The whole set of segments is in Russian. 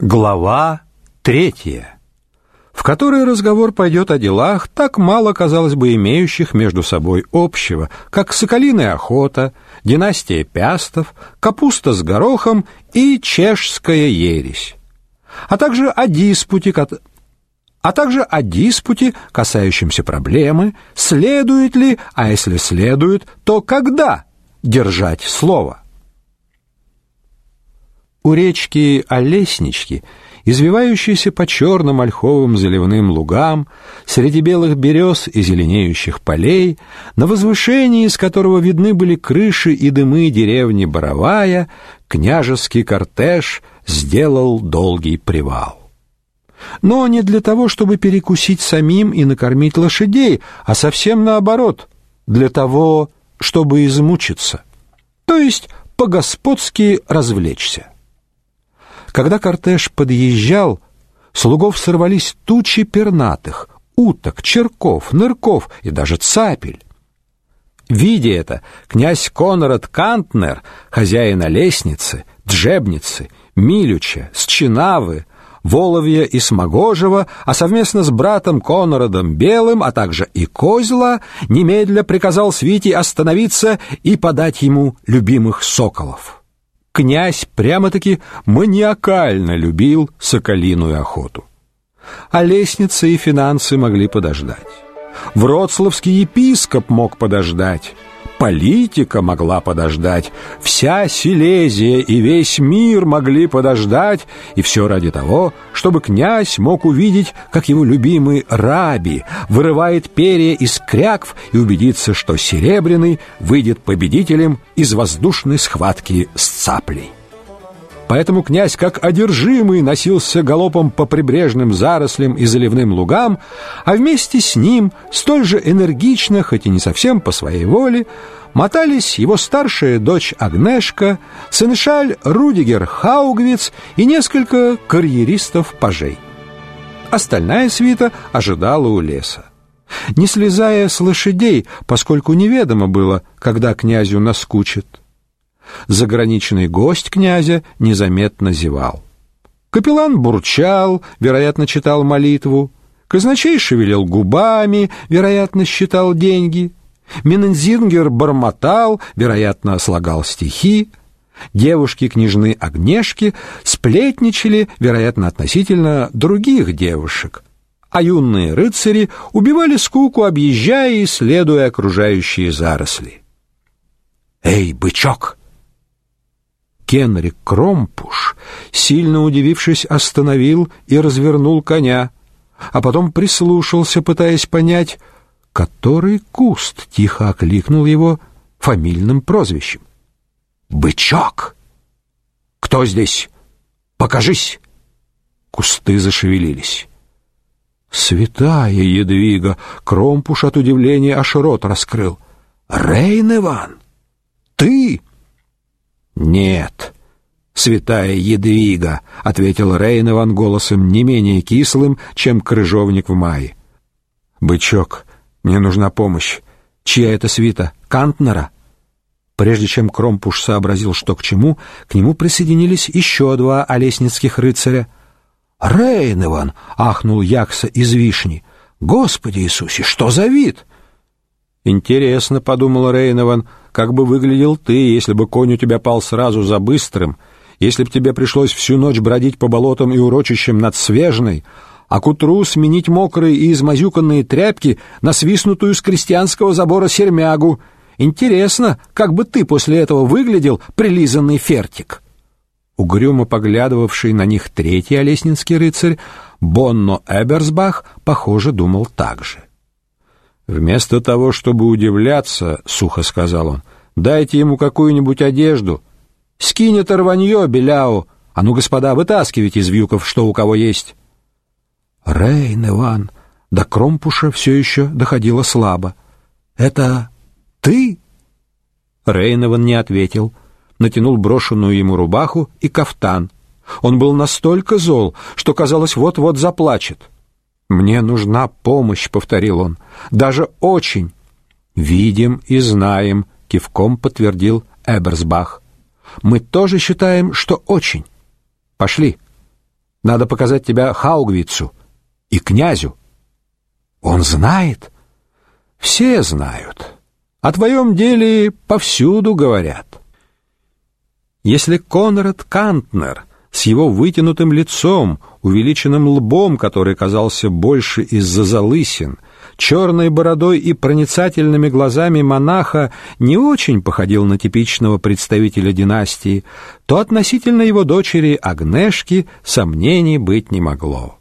Глава третья, в которой разговор пойдет о делах, так мало, казалось бы, имеющих между собой общего, как соколиная охота, династия Пястов, капуста с горохом и чешская ересь, а также о диспуте, а также о диспуте, касающемся проблемы, следует ли, а если следует, то когда держать слово. У речки Олеснички, извивающейся по черным ольховым заливным лугам, среди белых берез и зеленеющих полей, на возвышении, из которого видны были крыши и дымы деревни Боровая, княжеский кортеж сделал долгий привал. Но не для того, чтобы перекусить самим и накормить лошадей, а совсем наоборот, для того, чтобы измучиться, то есть по-господски развлечься. Когда кортеж подъезжал, слугов сорвались тучи пернатых, уток, черков, нырков и даже цапель. Видя это, князь Конрад Кантнер, хозяин лестницы, Джебницы, Милюча, Счинавы, Воловья и Смогожева, а совместно с братом Конрадом Белым, а также и Козла, немедля приказал свите остановиться и подать ему любимых соколов князь прямо-таки маниакально любил соколиную охоту. А лестница и финансы могли подождать. Вроцлавский епископ мог подождать. Политика могла подождать, вся Силезия и весь мир могли подождать, и все ради того, чтобы князь мог увидеть, как его любимый Раби вырывает перья из крякв и убедиться, что Серебряный выйдет победителем из воздушной схватки с цаплей. Поэтому князь, как одержимый, носился галопом по прибрежным зарослям и заливным лугам, а вместе с ним, столь же энергично, хоть и не совсем по своей воле, мотались его старшая дочь Агнешка, сенешаль Рудигер Хаугвиц и несколько карьеристов-пажей. Остальная свита ожидала у леса. Не слезая с лошадей, поскольку неведомо было, когда князю наскучит, Заграничный гость князя незаметно зевал. Капеллан бурчал, вероятно, читал молитву. Казначей шевелил губами, вероятно, считал деньги. Менензингер бормотал, вероятно, слагал стихи. Девушки-княжны Огнешки сплетничали, вероятно, относительно других девушек. А юные рыцари убивали скуку, объезжая и исследуя окружающие заросли. «Эй, бычок!» Кенрик Кромпуш, сильно удивившись, остановил и развернул коня, а потом прислушался, пытаясь понять, который куст тихо окликнул его фамильным прозвищем. «Бычок! Кто здесь? Покажись!» Кусты зашевелились. «Святая Едвига!» Кромпуш от удивления аж рот раскрыл. «Рейн Иван! Ты!» «Нет, святая Едвига», — ответил Рейнован голосом не менее кислым, чем крыжовник в мае. «Бычок, мне нужна помощь. Чья это свита? Кантнера?» Прежде чем Кромпуш сообразил, что к чему, к нему присоединились еще два олесницких рыцаря. «Рейнован!» — ахнул Якса из вишни. «Господи Иисусе, что за вид!» «Интересно», — подумал Рейнован, — «как бы выглядел ты, если бы конь у тебя пал сразу за быстрым, если бы тебе пришлось всю ночь бродить по болотам и урочищам над Свежной, а к утру сменить мокрые и измазюканные тряпки на свистнутую с крестьянского забора сермягу. Интересно, как бы ты после этого выглядел, прилизанный фертик». Угрюмо поглядывавший на них третий олеснинский рыцарь, Бонно Эберсбах, похоже, думал так же. Вместо того, чтобы удивляться, сухо сказал он, дайте ему какую-нибудь одежду. Скинь это рванье, беляу. А ну, господа, вытаскивайте из вьюков, что у кого есть. Рейн, Иван, до Кромпуша все еще доходило слабо. Это ты? Рейнован не ответил, натянул брошенную ему рубаху и кафтан. Он был настолько зол, что казалось, вот-вот заплачет. «Мне нужна помощь», — повторил он, — «даже очень». «Видим и знаем», — кивком подтвердил Эберсбах. «Мы тоже считаем, что очень. Пошли». Надо показать тебя Хаугвицу и князю. Он знает? Все знают. О твоем деле повсюду говорят. Если Конрад Кантнер с его вытянутым лицом, увеличенным лбом, который казался больше из-за залысин, черной бородой и проницательными глазами монаха не очень походил на типичного представителя династии, то относительно его дочери Агнешки сомнений быть не могло.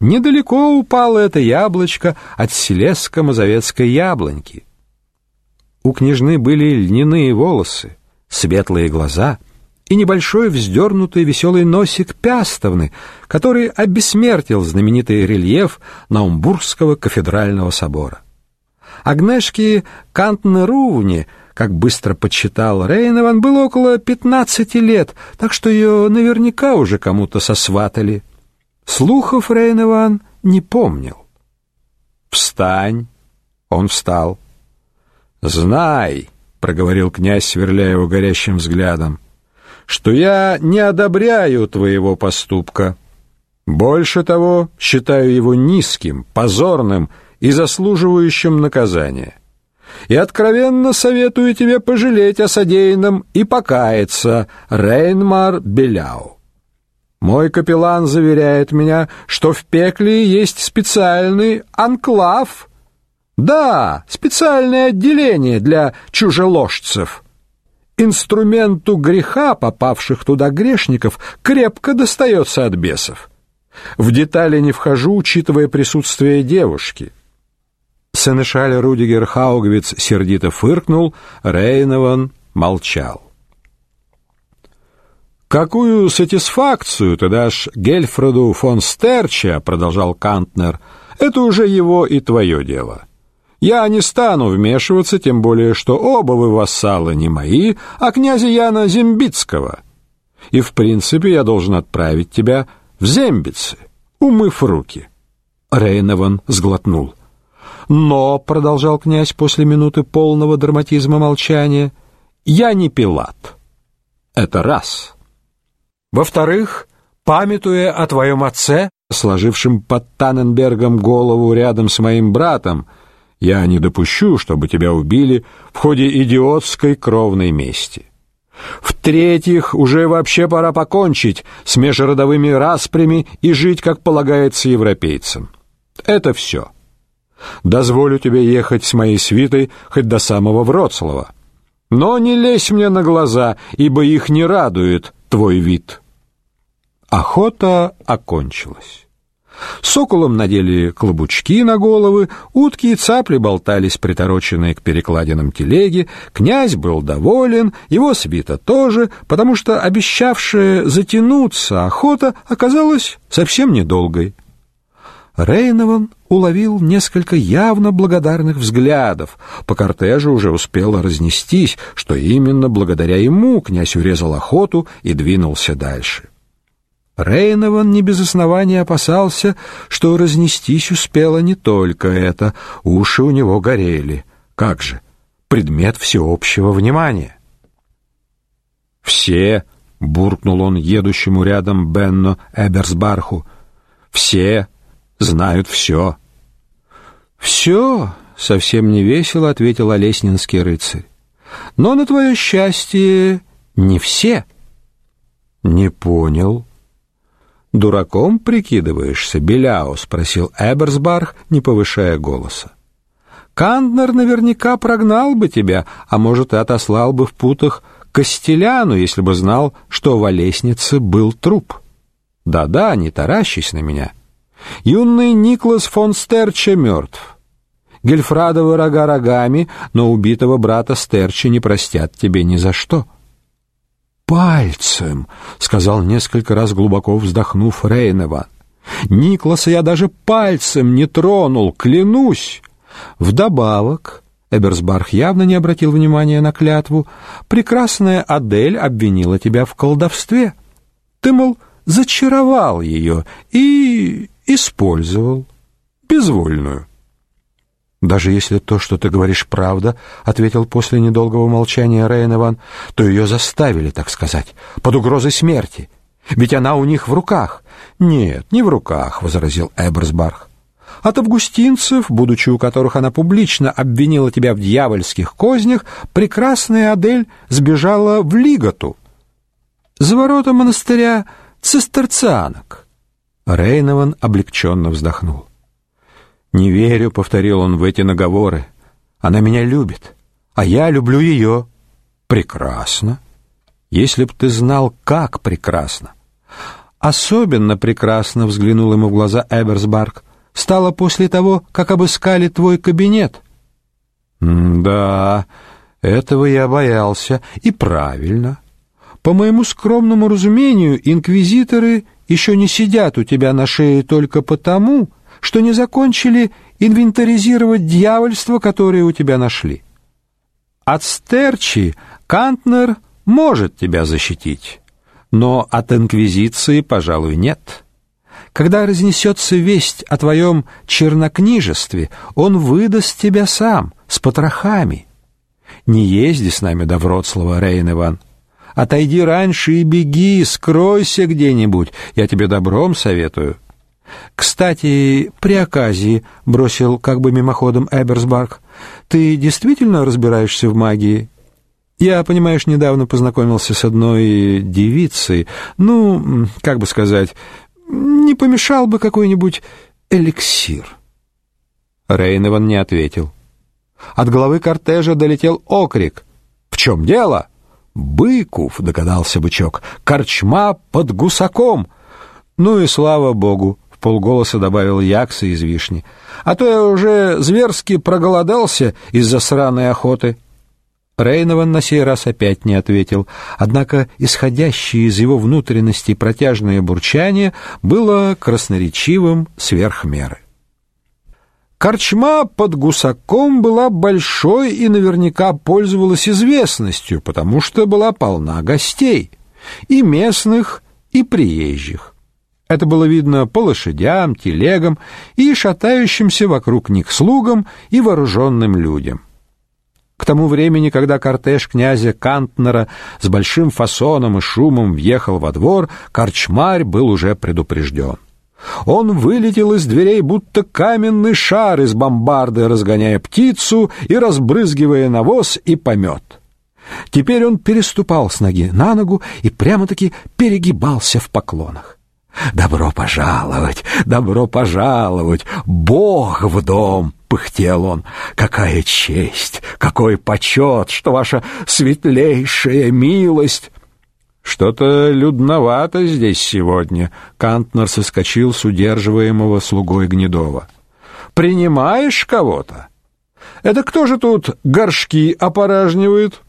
Недалеко упало это яблочко от селеско-мазовецкой яблоньки. У княжны были льняные волосы, светлые глаза и небольшой вздернутый веселый носик Пястовны, который обессмертил знаменитый рельеф Наумбургского кафедрального собора. Агнешке Кантнерувне, как быстро подсчитал Рейнован, было около пятнадцати лет, так что ее наверняка уже кому-то сосватали. Слухов Рейнован не помнил. «Встань!» Он встал. «Знай!» — проговорил князь, сверляя его горящим взглядом, «что я не одобряю твоего поступка. Больше того, считаю его низким, позорным и заслуживающим наказания. И откровенно советую тебе пожалеть о содеянном и покаяться, Рейнмар Беляу». Мой капеллан заверяет меня, что в пекле есть специальный анклав. Да, специальное отделение для чужеложцев. Инструменту греха попавших туда грешников крепко достается от бесов. В детали не вхожу, учитывая присутствие девушки. Сенешаль Рудигер Хаугвиц сердито фыркнул, Рейнован молчал. «Какую сатисфакцию ты дашь Гельфреду фон Стерча?» — продолжал Кантнер. «Это уже его и твое дело. Я не стану вмешиваться, тем более, что оба вы вассалы не мои, а князя Яна Зембицкого. И, в принципе, я должен отправить тебя в Зембицы, умыв руки». Рейнован сглотнул. «Но», — продолжал князь после минуты полного драматизма молчания, — «я не Пилат». «Это раз». Во-вторых, памятуя о твоем отце, сложившем под Танненбергом голову рядом с моим братом, я не допущу, чтобы тебя убили в ходе идиотской кровной мести. В-третьих, уже вообще пора покончить с межродовыми распрями и жить, как полагается европейцам. Это все. Дозволю тебе ехать с моей свитой хоть до самого Вроцлава. Но не лезь мне на глаза, ибо их не радует твой вид». Охота окончилась. Соколом надели клобучки на головы, утки и цапли болтались притороченные к перекладинам телеги, князь был доволен, его свита тоже, потому что обещавшая затянуться охота оказалась совсем недолгой. Рейнован уловил несколько явно благодарных взглядов. По кортежу уже успело разнестись, что именно благодаря ему князь урезал охоту и двинулся дальше. Рейнован не без основания опасался, что разнестись успело не только это, уши у него горели. Как же, предмет всеобщего внимания. «Все», — буркнул он едущему рядом Бенно Эберсбарху, — «все знают все». «Все?» — совсем не весело ответил Олеснинский рыцарь. «Но на твое счастье не все». «Не понял». «Дураком прикидываешься, Беляо?» — спросил Эберсбарх, не повышая голоса. «Канднер наверняка прогнал бы тебя, а может, и отослал бы в путах Костеляну, если бы знал, что в Олеснице был труп. Да-да, не таращись на меня. Юный Никлас фон Стерча мертв. Гельфрадовы рога рогами, но убитого брата Стерча не простят тебе ни за что» пальцем», — сказал несколько раз глубоко вздохнув Рейнова. «Никласа я даже пальцем не тронул, клянусь!» Вдобавок, Эберсбарх явно не обратил внимания на клятву, прекрасная Адель обвинила тебя в колдовстве. Ты, мол, зачаровал ее и использовал, безвольную. «Даже если то, что ты говоришь, правда, — ответил после недолгого молчания Рейнован, — то ее заставили, так сказать, под угрозой смерти. Ведь она у них в руках. Нет, не в руках, возразил Эберсбарх. От августинцев, будучи у которых она публично обвинила тебя в дьявольских кознях, прекрасная Адель сбежала в Лиготу, за ворота монастыря цистерцианок. Рейнован облегченно вздохнул. «Не верю», — повторил он в эти наговоры. «Она меня любит, а я люблю ее». «Прекрасно. Если б ты знал, как прекрасно». Особенно прекрасно взглянул ему в глаза Эберсбарк. Стало после того, как обыскали твой кабинет. «Да, этого я боялся, и правильно. По моему скромному разумению, инквизиторы еще не сидят у тебя на шее только потому, что не закончили инвентаризировать дьявольство, которое у тебя нашли. От стерчи Кантнер может тебя защитить, но от инквизиции, пожалуй, нет. Когда разнесется весть о твоем чернокнижестве, он выдаст тебя сам, с потрохами. Не езди с нами до Вроцлава, Рейн Иван. Отойди раньше и беги, скройся где-нибудь, я тебе добром советую. Кстати, при оказии, бросил как бы мимоходом Эберсбарк, ты действительно разбираешься в магии? Я, понимаешь, недавно познакомился с одной девицей. Ну, как бы сказать, не помешал бы какой-нибудь эликсир. Рейнован не ответил. От головы кортежа долетел окрик. «В чем дело?» «Быков», — догадался бычок, — «корчма под гусаком». «Ну и слава богу», — полголоса добавил Якса из вишни, «а то я уже зверски проголодался из-за сраной охоты». Рейнован на сей раз опять не ответил, однако исходящее из его внутренности протяжное бурчание было красноречивым сверх меры. Корчма под Гусаком была большой и наверняка пользовалась известностью, потому что была полна гостей, и местных, и приезжих. Это было видно по лошадям, телегам и шатающимся вокруг них слугам и вооруженным людям. К тому времени, когда кортеж князя Кантнера с большим фасоном и шумом въехал во двор, корчмарь был уже предупрежден. Он вылетел из дверей, будто каменный шар из бомбарды, разгоняя птицу и разбрызгивая навоз и помет. Теперь он переступал с ноги на ногу и прямо-таки перегибался в поклонах. «Добро пожаловать! Добро пожаловать! Бог в дом!» — пыхтел он. «Какая честь! Какой почет, что ваша светлейшая милость!» Что-то людновато здесь сегодня. Кантнер соскочил с удерживаемого слугой Гнедова. Принимаешь кого-то? Это кто же тут горшки опоражнивает?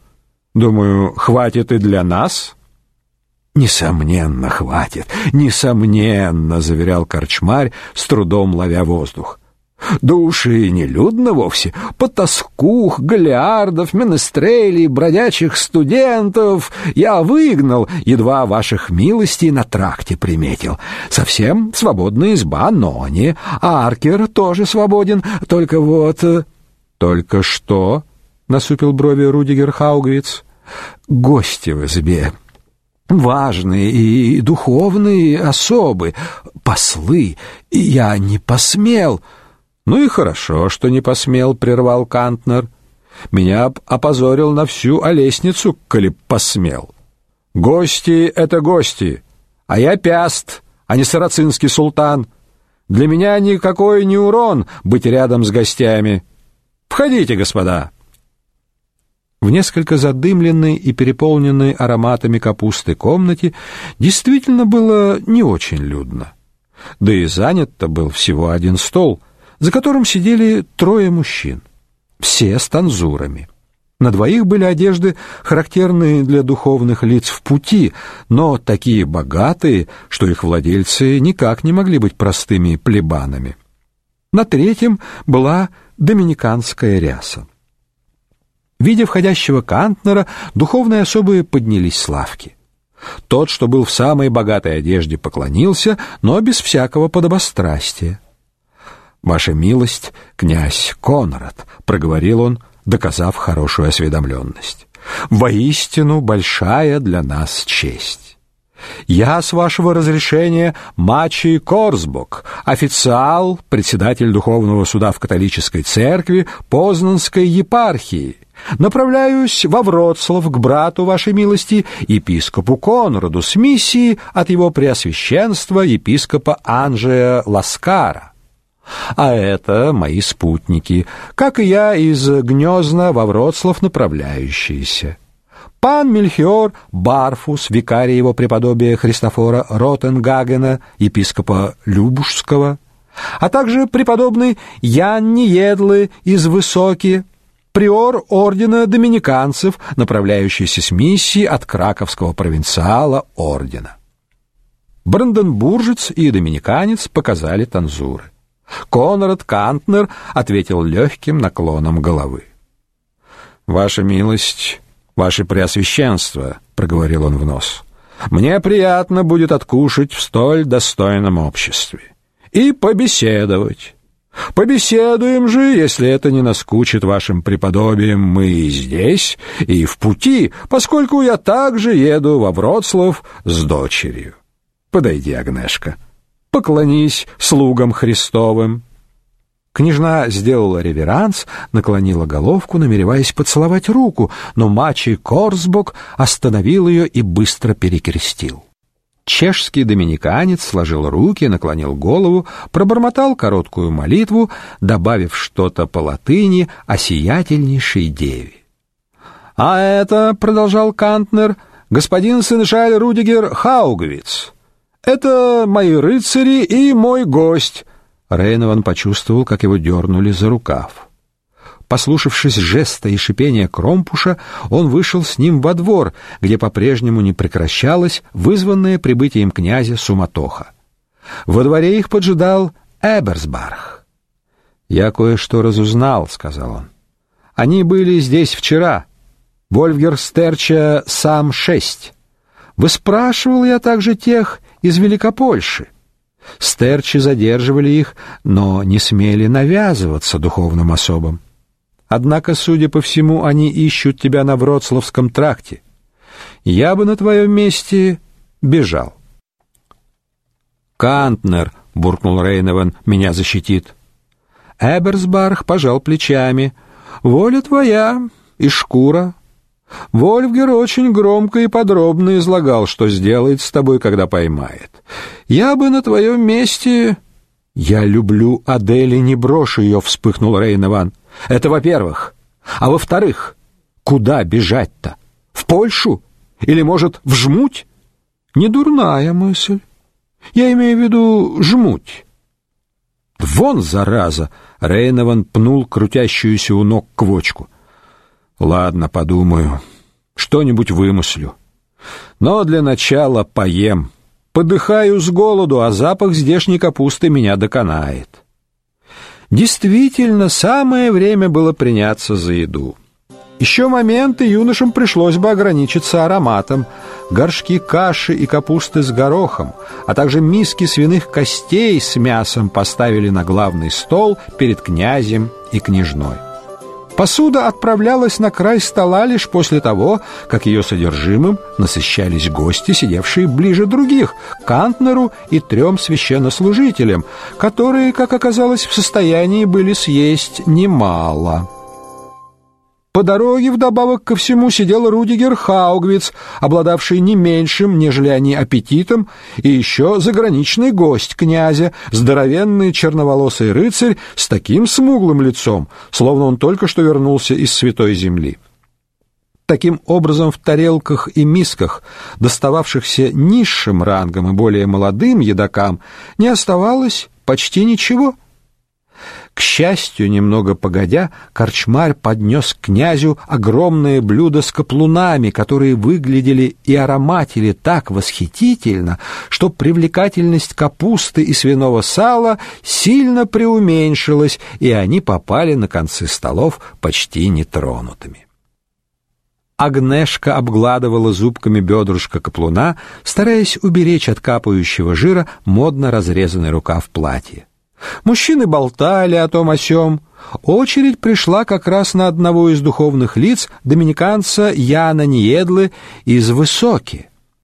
Думаю, хватит и для нас. Несомненно, хватит. Несомненно, заверял корчмарь, с трудом ловя воздух. Души не людно вовсе. Потаскух, галиардов, менестрелей, бродячих студентов я выгнал, едва ваших милостей на тракте приметил. Совсем свободная изба, но не. Аркер тоже свободен, только вот... Э, «Только что?» — насупил брови Рудигер Хаугвиц. «Гости в избе» важные и духовные особы, послы. Я не посмел. Ну и хорошо, что не посмел, прервал Кантнер. Меня опозорил на всю олесницу, коли посмел. Гости это гости, а я пяст, а не сарацинский султан. Для меня никакой не урон быть рядом с гостями. Входите, господа. В несколько задымленной и переполненной ароматами капусты комнате действительно было не очень людно. Да и занят-то был всего один стол — за которым сидели трое мужчин, все с танзурами. На двоих были одежды, характерные для духовных лиц в пути, но такие богатые, что их владельцы никак не могли быть простыми плебанами. На третьем была доминиканская ряса. Видя входящего Кантнера, духовные особы поднялись с лавки. Тот, что был в самой богатой одежде, поклонился, но без всякого подобострастия. «Ваша милость, князь Конрад», — проговорил он, доказав хорошую осведомленность. «Воистину большая для нас честь. Я, с вашего разрешения, Мачи Корсбок, официал, председатель Духовного суда в католической церкви Познанской епархии. Направляюсь во Вроцлав к брату вашей милости, епископу Конраду, с миссией от его преосвященства епископа Анжея Ласкара. А это мои спутники, как и я из Гнезна во Вроцлав направляющиеся пан Мельхиор Барфус, викарий его преподобия Христофора Ротенгагена, епископа Любушского, а также преподобный Ян Ниедлы из Высоки, приор ордена доминиканцев, направляющийся с миссией от краковского провинциала ордена. Бранденбуржец и доминиканец показали танзуры. Конрад Кантнер ответил легким наклоном головы. «Ваша милость, «Ваше Преосвященство», — проговорил он в нос, — «мне приятно будет откушать в столь достойном обществе и побеседовать». Побеседуем же, если это не наскучит вашим преподобием, мы и здесь, и в пути, поскольку я также еду во Вроцлав с дочерью. Подойди, Агнешка, поклонись слугам Христовым. Княжна сделала реверанс, наклонила головку, намереваясь поцеловать руку, но мачи Корсбок остановил ее и быстро перекрестил. Чешский доминиканец сложил руки, наклонил голову, пробормотал короткую молитву, добавив что-то по латыни о сиятельнейшей деве. «А это, — продолжал Кантнер, — господин Сеншаль Рудигер Хаугвиц. Это мои рыцари и мой гость, Рейнован почувствовал, как его дернули за рукав. Послушавшись жеста и шипения Кромпуша, он вышел с ним во двор, где по-прежнему не прекращалась вызванная прибытием князя суматоха. Во дворе их поджидал Эберсбарх. «Я кое-что разузнал», — сказал он. «Они были здесь вчера. Вольфгер Стерча сам шесть. Выспрашивал я также тех из Великопольши. Стерчи задерживали их, но не смели навязываться духовным особам. Однако, судя по всему, они ищут тебя на Вроцлавском тракте. Я бы на твоем месте бежал. Кантнер, буркнул Рейнован, меня защитит. Эберсбарх пожал плечами. Воля твоя и шкура. Вольфгер очень громко и подробно излагал, что сделает с тобой, когда поймает. Я бы на твоем месте... Я люблю Адель и не брошу ее, вспыхнул Рейнован. Это во-первых. А во-вторых, куда бежать-то? В Польшу? Или, может, в Жмуть? Не дурная мысль. Я имею в виду Жмуть. Вон, зараза! Рейнован пнул крутящуюся у ног квочку. Ладно, подумаю. Что-нибудь вымыслю. Но для начала поем. Подыхаю с голоду, а запах здешней капусты меня доконает. Действительно, самое время было приняться за еду. Еще моменты юношам пришлось бы ограничиться ароматом. Горшки каши и капусты с горохом, а также миски свиных костей с мясом поставили на главный стол перед князем и княжной. Посуда отправлялась на край стола лишь после того, как ее содержимым насыщались гости, сидевшие ближе других, Кантнеру и трем священнослужителям, которые, как оказалось, в состоянии были съесть немало. По дороге вдобавок ко всему сидел Рудигер Хаугвиц, обладавший не меньшим, нежели они, аппетитом, и еще заграничный гость князя, здоровенный черноволосый рыцарь с таким смуглым лицом, словно он только что вернулся из святой земли. Таким образом, в тарелках и мисках, достававшихся низшим рангом и более молодым едокам, не оставалось почти ничего — к счастью, немного погодя, корчмарь поднес князю огромное блюдо с каплунами, которые выглядели и ароматили так восхитительно, что привлекательность капусты и свиного сала сильно преуменьшилась, и они попали на концы столов почти нетронутыми. Агнешка обгладывала зубками бедрышко каплуна, стараясь уберечь от капающего жира модно разрезанный рукав платья. Мужчины болтали о том о сём. Очередь пришла как раз на одного из духовных лиц, доминиканца Яна Ниедлы из Высоки.